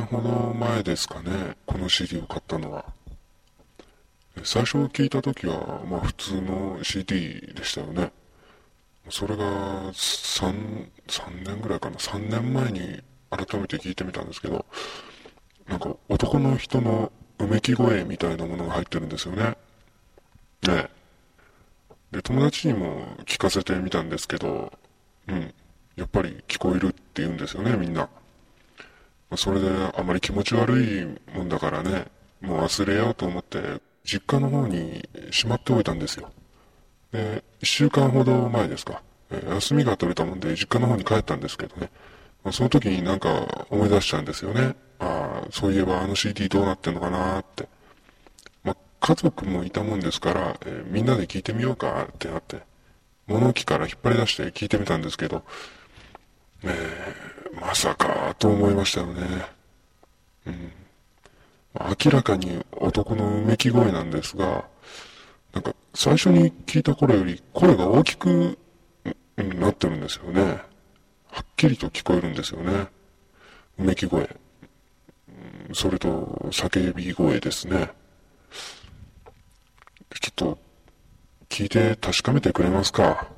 年ほど前ですかね、この CD を買ったのは。最初聞いた時は、まあ普通の CD でしたよね。それが3、3年ぐらいかな、3年前に改めて聞いてみたんですけど、なんか男の人のうめき声みたいなものが入ってるんですよね。ねで、友達にも聞かせてみたんですけど、うん、やっぱり聞こえるって言うんですよね、みんな。それであまり気持ち悪いもんだからね、もう忘れようと思って、実家の方にしまっておいたんですよ。で、一週間ほど前ですか。え休みが取れたもんで、実家の方に帰ったんですけどね。ま、その時になんか思い出したんですよね。ああ、そういえばあの CD どうなってんのかなって。まあ、家族もいたもんですから、えー、みんなで聞いてみようかってなって、物置から引っ張り出して聞いてみたんですけど、え、まさかと思いましたよね。うん。明らかに男のうめき声なんですが、なんか最初に聞いた頃より声が大きくなってるんですよね。はっきりと聞こえるんですよね。うめき声。それと叫び声ですね。ちょっと聞いて確かめてくれますか。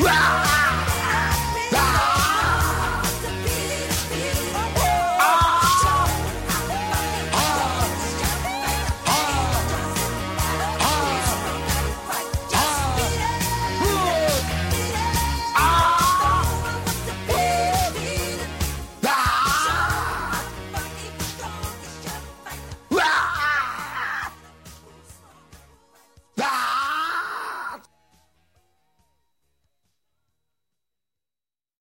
Ah!